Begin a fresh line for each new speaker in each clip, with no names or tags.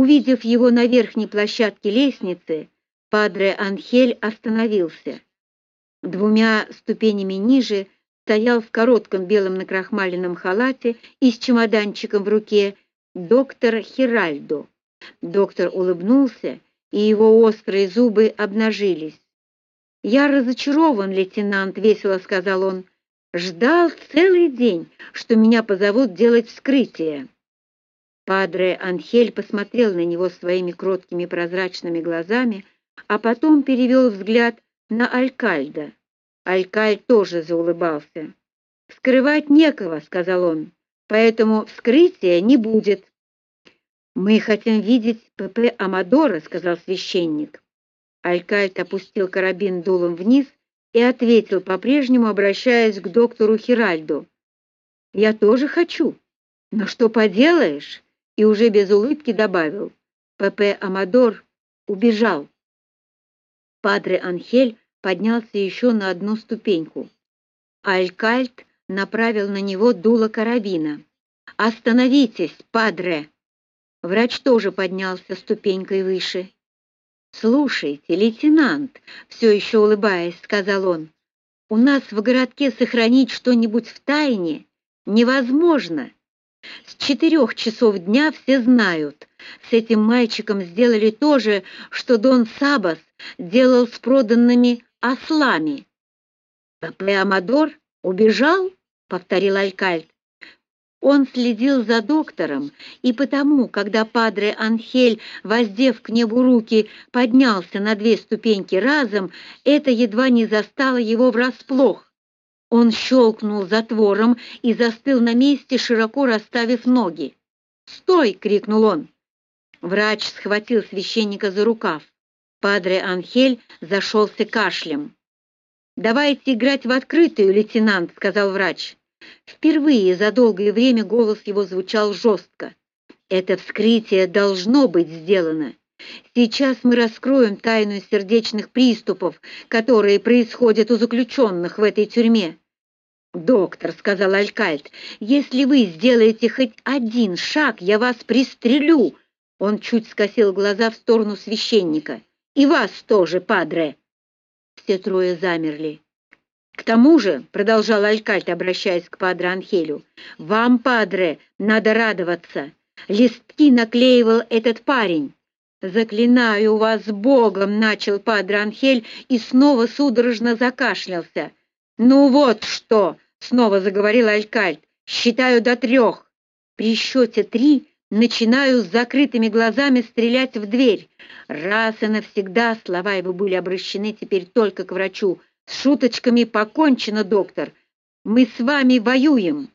Увидев его на верхней площадке лестницы, Падре Анхель остановился. Двумя ступенями ниже стоял в коротком белом накрахмаленном халате и с чемоданчиком в руке доктор Хиральдо. Доктор улыбнулся, и его острые зубы обнажились. «Я разочарован, лейтенант», — весело сказал он. «Ждал целый день, что меня позовут делать вскрытие». Падре Анхель посмотрел на него своими кроткими прозрачными глазами, а потом перевел взгляд на Алькальда. Алькальд тоже заулыбался. «Скрывать некого», — сказал он, — «поэтому вскрытия не будет». «Мы хотим видеть Пепе Амадора», — сказал священник. Алькальд опустил карабин дулом вниз и ответил, по-прежнему обращаясь к доктору Хиральду. «Я тоже хочу, но что поделаешь?» И уже без улыбки добавил. «Пепе Амадор убежал». Падре Анхель поднялся еще на одну ступеньку. Алькальд направил на него дуло карабина. «Остановитесь, падре!» Врач тоже поднялся ступенькой выше. «Слушайте, лейтенант», — все еще улыбаясь, сказал он, «у нас в городке сохранить что-нибудь в тайне невозможно. С четырех часов дня все знают. С этим мальчиком сделали то же, что Дон Сабас делал с проданными ослами». «Папе Амадор убежал?» — повторил Алькальд. Он следил за доктором, и потому, когда падре Анхель, воздев к небу руки, поднялся на две ступеньки разом, это едва не застало его врасплох. Он щелкнул затвором и застыл на месте, широко расставив ноги. «Стой!» — крикнул он. Врач схватил священника за рукав. Падре Анхель зашелся кашлем. «Давайте играть в открытую, лейтенант», — сказал врач. Впервые за долгое время голос его звучал жестко. «Это вскрытие должно быть сделано. Сейчас мы раскроем тайну сердечных приступов, которые происходят у заключенных в этой тюрьме». «Доктор», — сказал Алькальд, — «если вы сделаете хоть один шаг, я вас пристрелю». Он чуть скосил глаза в сторону священника. «И вас тоже, падре!» Все трое замерли. К тому же, — продолжал Алькальд, обращаясь к падре Анхелю, — вам, падре, надо радоваться. Листки наклеивал этот парень. «Заклинаю вас Богом!» — начал падре Анхель и снова судорожно закашлялся. «Ну вот что!» — снова заговорил Алькальд. «Считаю до трех. При счете три начинаю с закрытыми глазами стрелять в дверь. Раз и навсегда слова его были обращены теперь только к врачу. С шуточками покончено, доктор. Мы с вами воюем.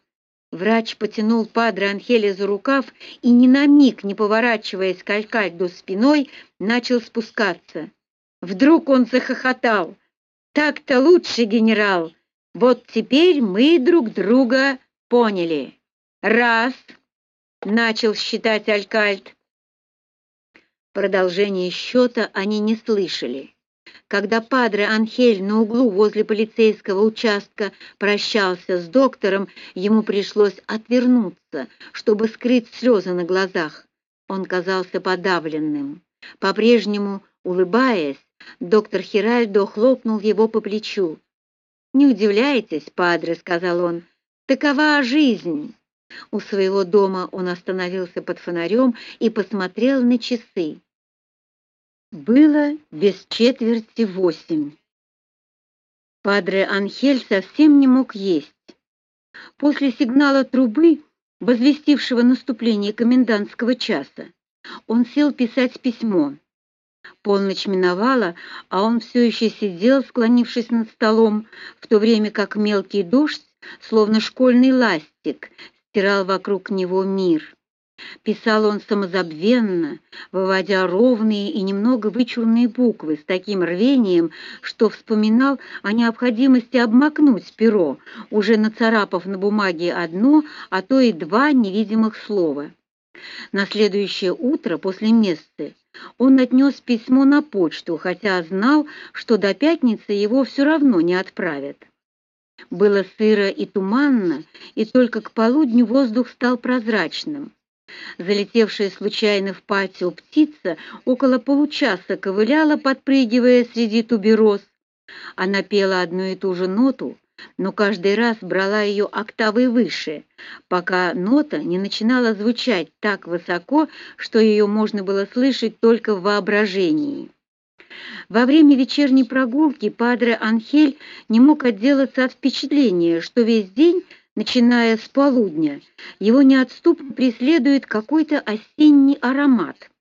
Врач потянул падре Анхеля за рукав и, ни на миг не поворачиваясь к Алькальду спиной, начал спускаться. Вдруг он захохотал. «Так-то лучше, генерал. Вот теперь мы друг друга поняли. Раз!» — начал считать Алькальд. Продолжение счета они не слышали. Когда падре Анхель на углу возле полицейского участка прощался с доктором, ему пришлось отвернуться, чтобы скрыть слезы на глазах. Он казался подавленным. По-прежнему, улыбаясь, доктор Хиральдо хлопнул его по плечу. «Не удивляйтесь, падре», — сказал он, — «такова жизнь». У своего дома он остановился под фонарем и посмотрел на часы. Было без четверти восемь. Падре Анхель совсем не мог есть. После сигнала трубы, возвестившего наступление комендантского часа, он сел писать письмо. Полночь миновала, а он все еще сидел, склонившись над столом, в то время как мелкий дождь, словно школьный ластик, стирал вокруг него мир. Писал он самозабвенно, выводя ровные и немного вычурные буквы с таким рвением, что вспоминал о необходимости обмакнуть перо, уже нацарапав на бумаге одно, а то и два невидимых слова. На следующее утро после мессы он отнес письмо на почту, хотя знал, что до пятницы его все равно не отправят. Было сыро и туманно, и только к полудню воздух стал прозрачным. Залетевшая случайно в патио птица около получаса ковыляла, подпрыгивая среди тубероз. Она пела одну и ту же ноту, но каждый раз брала ее октавой выше, пока нота не начинала звучать так высоко, что ее можно было слышать только в воображении. Во время вечерней прогулки Падре Анхель не мог отделаться от впечатления, что весь день, начиная с полудня, его неотступно преследует какой-то осенний аромат –